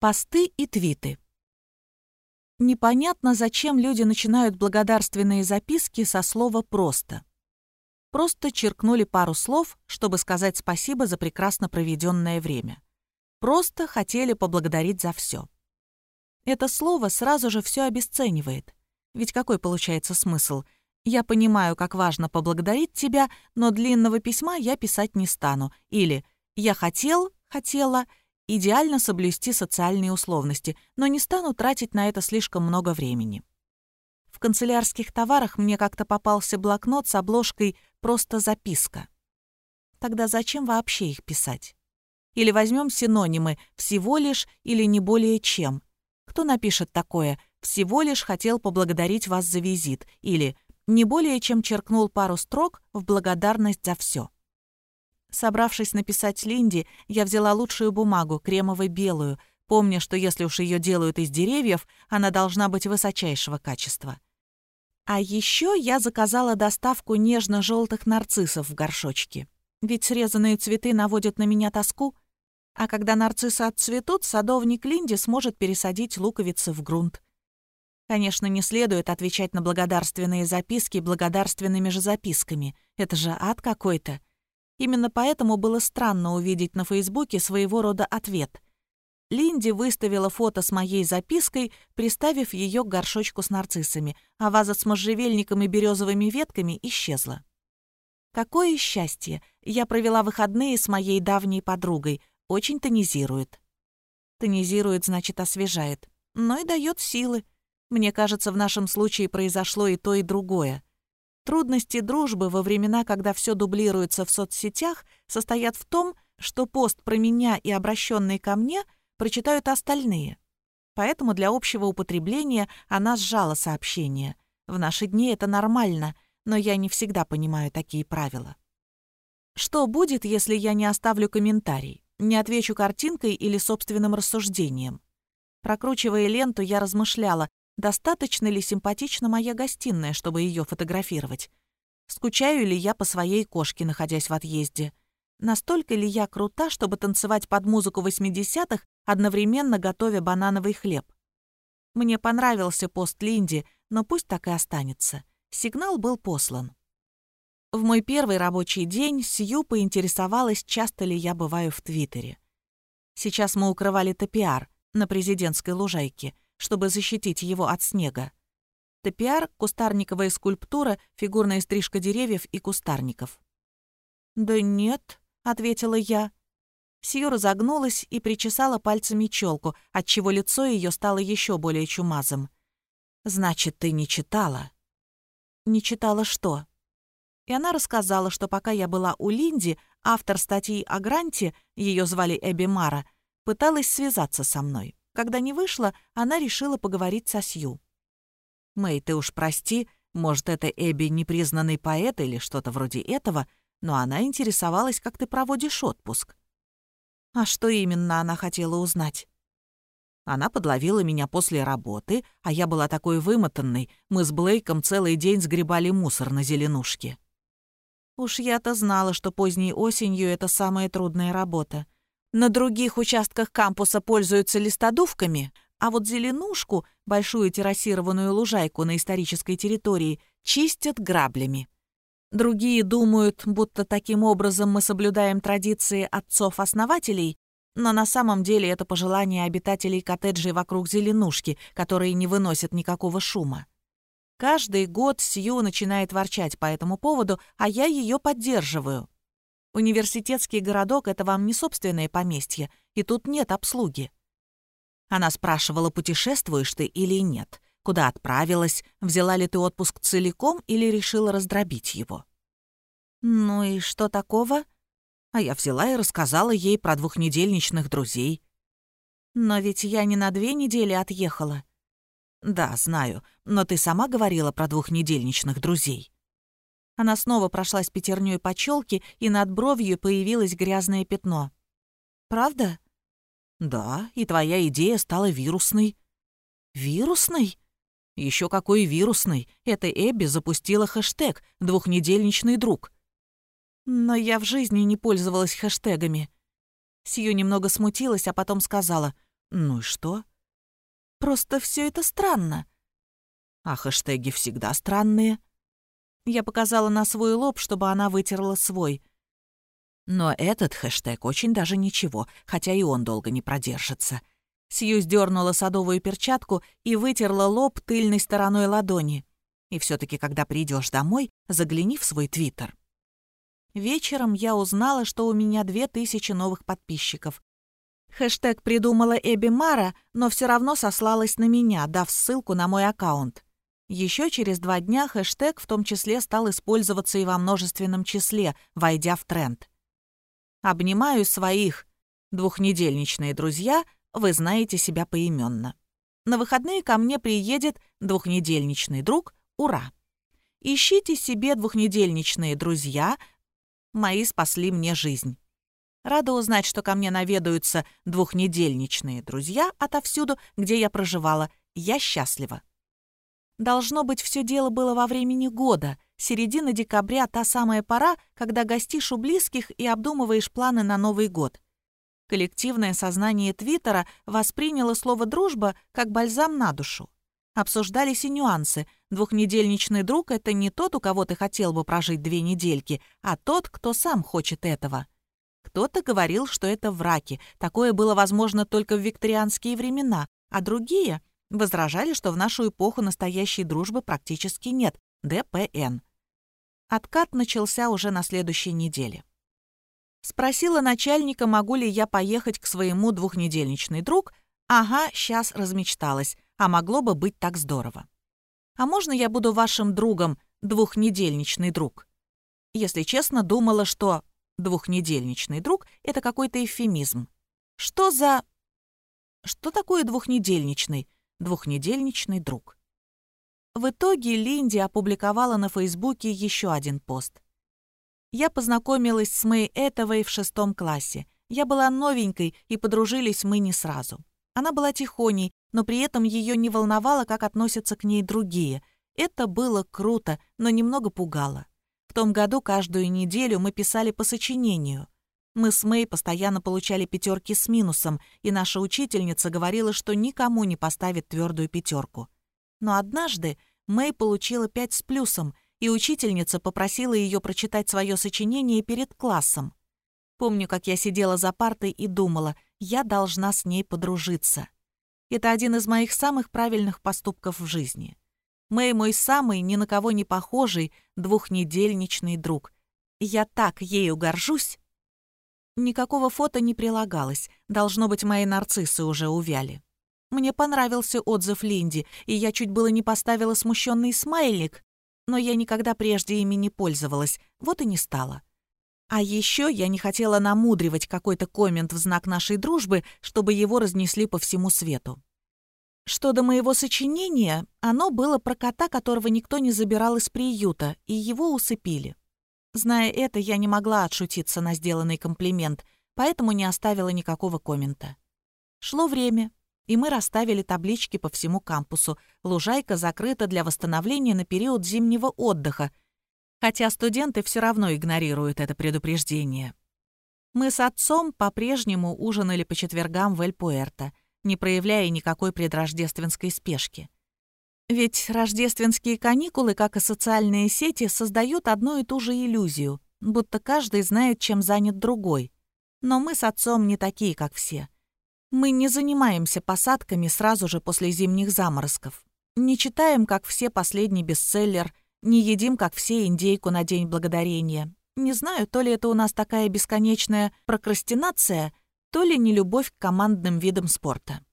Посты и твиты. Непонятно, зачем люди начинают благодарственные записки со слова «просто». Просто черкнули пару слов, чтобы сказать спасибо за прекрасно проведенное время. Просто хотели поблагодарить за все. Это слово сразу же все обесценивает. Ведь какой получается смысл? Я понимаю, как важно поблагодарить тебя, но длинного письма я писать не стану. Или «я хотел, хотела», идеально соблюсти социальные условности, но не стану тратить на это слишком много времени. В канцелярских товарах мне как-то попался блокнот с обложкой «Просто записка». Тогда зачем вообще их писать? Или возьмем синонимы «всего лишь» или «не более чем». Кто напишет такое «всего лишь хотел поблагодарить вас за визит» или «не более чем черкнул пару строк в благодарность за все». Собравшись написать Линди, я взяла лучшую бумагу, кремово-белую, помня, что если уж ее делают из деревьев, она должна быть высочайшего качества. А еще я заказала доставку нежно-желтых нарциссов в горшочке. Ведь срезанные цветы наводят на меня тоску, а когда нарциссы отцветут, садовник Линди сможет пересадить луковицы в грунт. Конечно, не следует отвечать на благодарственные записки благодарственными же записками. Это же ад какой-то. Именно поэтому было странно увидеть на Фейсбуке своего рода ответ. Линди выставила фото с моей запиской, приставив ее к горшочку с нарциссами, а ваза с можжевельником и березовыми ветками исчезла. Какое счастье! Я провела выходные с моей давней подругой. Очень тонизирует. Тонизирует, значит, освежает. Но и дает силы. Мне кажется, в нашем случае произошло и то, и другое. Трудности дружбы во времена, когда все дублируется в соцсетях, состоят в том, что пост про меня и обращенный ко мне прочитают остальные. Поэтому для общего употребления она сжала сообщение. В наши дни это нормально, но я не всегда понимаю такие правила. Что будет, если я не оставлю комментарий, не отвечу картинкой или собственным рассуждением? Прокручивая ленту, я размышляла, достаточно ли симпатична моя гостиная, чтобы ее фотографировать. Скучаю ли я по своей кошке, находясь в отъезде? Настолько ли я крута, чтобы танцевать под музыку 80-х, одновременно готовя банановый хлеб? Мне понравился пост Линди, но пусть так и останется. Сигнал был послан. В мой первый рабочий день Сью поинтересовалась, часто ли я бываю в Твиттере. Сейчас мы укрывали топиар на президентской лужайке — чтобы защитить его от снега. Топиар — кустарниковая скульптура, фигурная стрижка деревьев и кустарников. «Да нет», — ответила я. Сью разогнулась и причесала пальцами челку, отчего лицо ее стало еще более чумазом. «Значит, ты не читала?» «Не читала что?» И она рассказала, что пока я была у Линди, автор статьи о Гранте, ее звали Эбби Мара, пыталась связаться со мной. Когда не вышло, она решила поговорить со Сью. «Мэй, ты уж прости, может, это Эбби непризнанный поэт или что-то вроде этого, но она интересовалась, как ты проводишь отпуск». «А что именно она хотела узнать?» Она подловила меня после работы, а я была такой вымотанной. Мы с Блейком целый день сгребали мусор на зеленушке. Уж я-то знала, что поздней осенью это самая трудная работа. На других участках кампуса пользуются листодувками, а вот зеленушку, большую террасированную лужайку на исторической территории, чистят граблями. Другие думают, будто таким образом мы соблюдаем традиции отцов-основателей, но на самом деле это пожелание обитателей коттеджей вокруг зеленушки, которые не выносят никакого шума. Каждый год Сью начинает ворчать по этому поводу, а я ее поддерживаю. Университетский городок — это вам не собственное поместье, и тут нет обслуги. Она спрашивала, путешествуешь ты или нет, куда отправилась, взяла ли ты отпуск целиком или решила раздробить его. Ну и что такого? А я взяла и рассказала ей про двухнедельничных друзей. Но ведь я не на две недели отъехала. Да, знаю, но ты сама говорила про двухнедельничных друзей. Она снова прошлась пятерней по челке, и над бровью появилось грязное пятно. «Правда?» «Да, и твоя идея стала вирусной». «Вирусной?» Еще какой вирусный. Это Эбби запустила хэштег «двухнедельничный друг». Но я в жизни не пользовалась хэштегами. Сью немного смутилась, а потом сказала, Ну и что? Просто все это странно. А хэштеги всегда странные. Я показала на свой лоб, чтобы она вытерла свой. Но этот хэштег очень даже ничего, хотя и он долго не продержится. Сью сдернула садовую перчатку и вытерла лоб тыльной стороной ладони. И все таки когда придешь домой, загляни в свой твиттер. Вечером я узнала, что у меня две тысячи новых подписчиков. Хэштег придумала Эбби Мара, но все равно сослалась на меня, дав ссылку на мой аккаунт. Еще через два дня хэштег в том числе стал использоваться и во множественном числе, войдя в тренд. «Обнимаю своих. Двухнедельничные друзья, вы знаете себя поименно. На выходные ко мне приедет двухнедельничный друг. Ура! Ищите себе двухнедельничные друзья. Мои спасли мне жизнь. Рада узнать, что ко мне наведаются двухнедельничные друзья отовсюду, где я проживала. Я счастлива. Должно быть, все дело было во времени года. Середина декабря — та самая пора, когда гостишь у близких и обдумываешь планы на Новый год. Коллективное сознание Твиттера восприняло слово «дружба» как бальзам на душу. Обсуждались и нюансы. Двухнедельничный друг — это не тот, у кого ты хотел бы прожить две недельки, а тот, кто сам хочет этого. Кто-то говорил, что это враки. Такое было возможно только в викторианские времена, а другие возражали, что в нашу эпоху настоящей дружбы практически нет. ДПН. Откат начался уже на следующей неделе. Спросила начальника, могу ли я поехать к своему двухнедельничный друг. Ага, сейчас размечталась, а могло бы быть так здорово. А можно я буду вашим другом, двухнедельничный друг? Если честно, думала, что двухнедельничный друг — это какой-то эвфемизм. Что за... Что такое двухнедельничный? Двухнедельничный друг. В итоге Линди опубликовала на Фейсбуке еще один пост. Я познакомилась с Мэй Этовой в шестом классе. Я была новенькой, и подружились мы не сразу. Она была тихоней, но при этом ее не волновало, как относятся к ней другие. Это было круто, но немного пугало. В том году каждую неделю мы писали по сочинению. Мы с Мэй постоянно получали пятерки с минусом, и наша учительница говорила, что никому не поставит твердую пятерку. Но однажды Мэй получила пять с плюсом — и учительница попросила ее прочитать свое сочинение перед классом. Помню, как я сидела за партой и думала, я должна с ней подружиться. Это один из моих самых правильных поступков в жизни. Мэй мой самый, ни на кого не похожий, двухнедельничный друг. Я так ею горжусь. Никакого фото не прилагалось, должно быть, мои нарциссы уже увяли. Мне понравился отзыв Линди, и я чуть было не поставила смущенный смайлик, но я никогда прежде ими не пользовалась, вот и не стала. А еще я не хотела намудривать какой-то коммент в знак нашей дружбы, чтобы его разнесли по всему свету. Что до моего сочинения, оно было про кота, которого никто не забирал из приюта, и его усыпили. Зная это, я не могла отшутиться на сделанный комплимент, поэтому не оставила никакого коммента. Шло время, и мы расставили таблички по всему кампусу. Лужайка закрыта для восстановления на период зимнего отдыха, хотя студенты все равно игнорируют это предупреждение. Мы с отцом по-прежнему ужинали по четвергам в Эль-Пуэрто, не проявляя никакой предрождественской спешки. Ведь рождественские каникулы, как и социальные сети, создают одну и ту же иллюзию, будто каждый знает, чем занят другой. Но мы с отцом не такие, как все — мы не занимаемся посадками сразу же после зимних заморозков. Не читаем, как все, последний бестселлер, не едим, как все, индейку на День Благодарения. Не знаю, то ли это у нас такая бесконечная прокрастинация, то ли не любовь к командным видам спорта.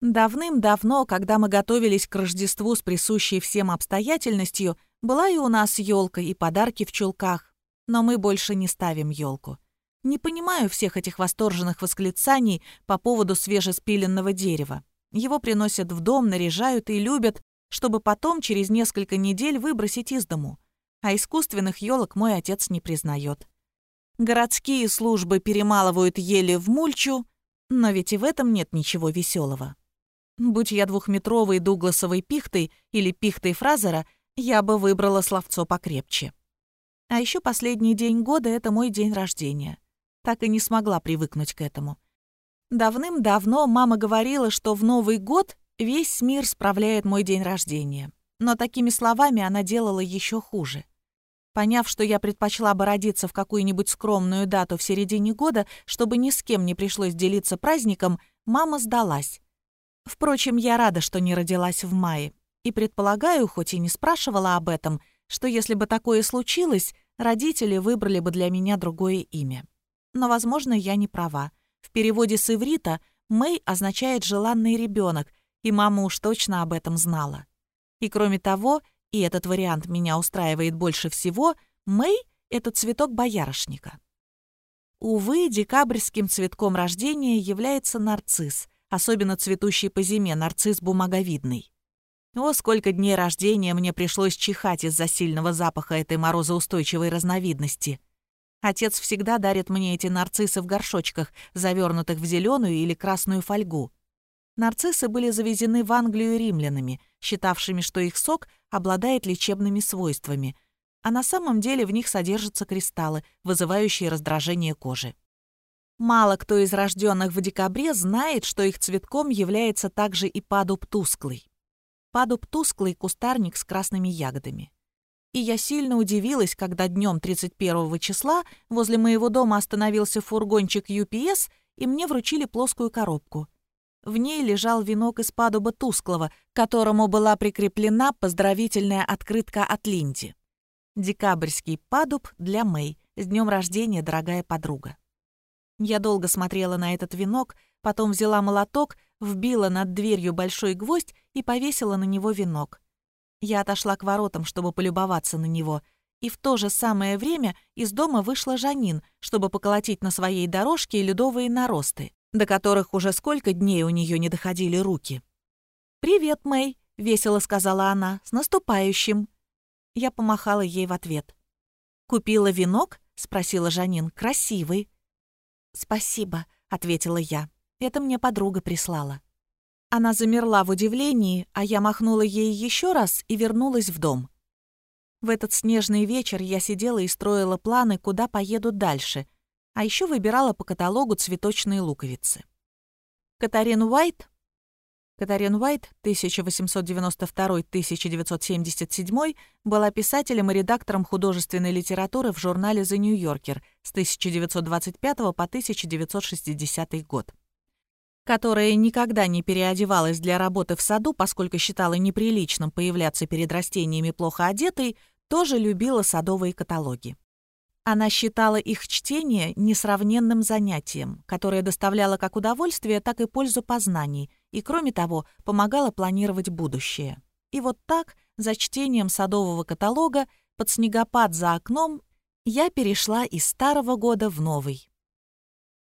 Давным-давно, когда мы готовились к Рождеству с присущей всем обстоятельностью, была и у нас елка и подарки в чулках, но мы больше не ставим елку. Не понимаю всех этих восторженных восклицаний по поводу свежеспиленного дерева. Его приносят в дом, наряжают и любят, чтобы потом через несколько недель выбросить из дому. А искусственных елок мой отец не признает. Городские службы перемалывают ели в мульчу, но ведь и в этом нет ничего веселого. Будь я двухметровой дугласовой пихтой или пихтой Фразера, я бы выбрала словцо покрепче. А еще последний день года — это мой день рождения так и не смогла привыкнуть к этому. Давным-давно мама говорила, что в Новый год весь мир справляет мой день рождения. Но такими словами она делала еще хуже. Поняв, что я предпочла бы родиться в какую-нибудь скромную дату в середине года, чтобы ни с кем не пришлось делиться праздником, мама сдалась. Впрочем, я рада, что не родилась в мае. И предполагаю, хоть и не спрашивала об этом, что если бы такое случилось, родители выбрали бы для меня другое имя. Но, возможно, я не права. В переводе с иврита «Мэй» означает «желанный ребенок», и мама уж точно об этом знала. И кроме того, и этот вариант меня устраивает больше всего, Мэй — это цветок боярышника. Увы, декабрьским цветком рождения является нарцисс, особенно цветущий по зиме нарцисс бумаговидный. О, сколько дней рождения мне пришлось чихать из-за сильного запаха этой морозоустойчивой разновидности. Отец всегда дарит мне эти нарциссы в горшочках, завернутых в зеленую или красную фольгу. Нарциссы были завезены в Англию римлянами, считавшими, что их сок обладает лечебными свойствами, а на самом деле в них содержатся кристаллы, вызывающие раздражение кожи. Мало кто из рожденных в декабре знает, что их цветком является также и падуб тусклый. Падуб тусклый кустарник с красными ягодами. И я сильно удивилась, когда днем 31 числа возле моего дома остановился фургончик UPS, и мне вручили плоскую коробку. В ней лежал венок из падуба тусклого, к которому была прикреплена поздравительная открытка от Линди. Декабрьский падуб для Мэй. С днем рождения, дорогая подруга. Я долго смотрела на этот венок, потом взяла молоток, вбила над дверью большой гвоздь и повесила на него венок. Я отошла к воротам, чтобы полюбоваться на него, и в то же самое время из дома вышла Жанин, чтобы поколотить на своей дорожке ледовые наросты, до которых уже сколько дней у нее не доходили руки. «Привет, Мэй», — весело сказала она, — «с наступающим». Я помахала ей в ответ. «Купила венок?» — спросила Жанин. «Красивый». «Спасибо», — ответила я. «Это мне подруга прислала». Она замерла в удивлении, а я махнула ей еще раз и вернулась в дом. В этот снежный вечер я сидела и строила планы, куда поеду дальше, а еще выбирала по каталогу цветочные луковицы. Катарин Уайт Катарин Уайт 1892-1977 была писателем и редактором художественной литературы в журнале The New Yorker с 1925 по 1960 год которая никогда не переодевалась для работы в саду, поскольку считала неприличным появляться перед растениями плохо одетой, тоже любила садовые каталоги. Она считала их чтение несравненным занятием, которое доставляло как удовольствие, так и пользу познаний, и, кроме того, помогало планировать будущее. И вот так, за чтением садового каталога, под снегопад за окном, я перешла из старого года в новый.